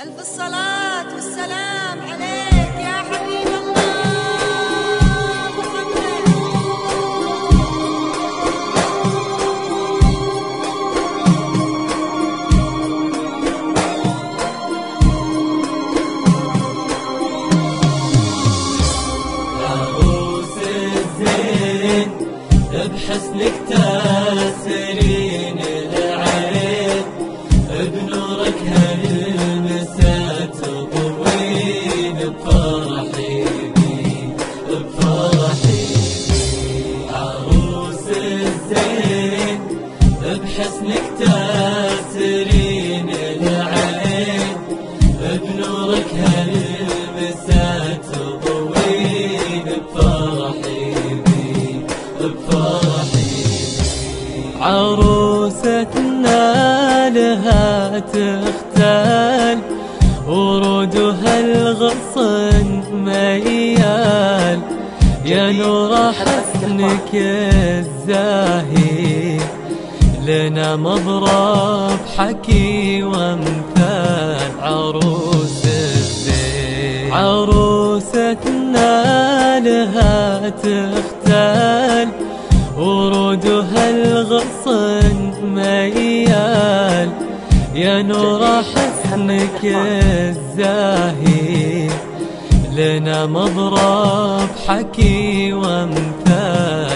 ألف الصلاة والسلام عليك يا حبيب الله محمد. عروس الزين بحسنك تاسرين بفرحي عروس الزين بحسنك تاسرين العين بنورك هالمسا تضوين بفرحي بفرحي عروستنا لها يا نور حسنك الزاهي لنا مضرب حكي وامثال عروس الزين عروستنا لها تختال ورودها الغصن ميال. يا نور حسنك الزاهي لنا مضرب حكي وامثال.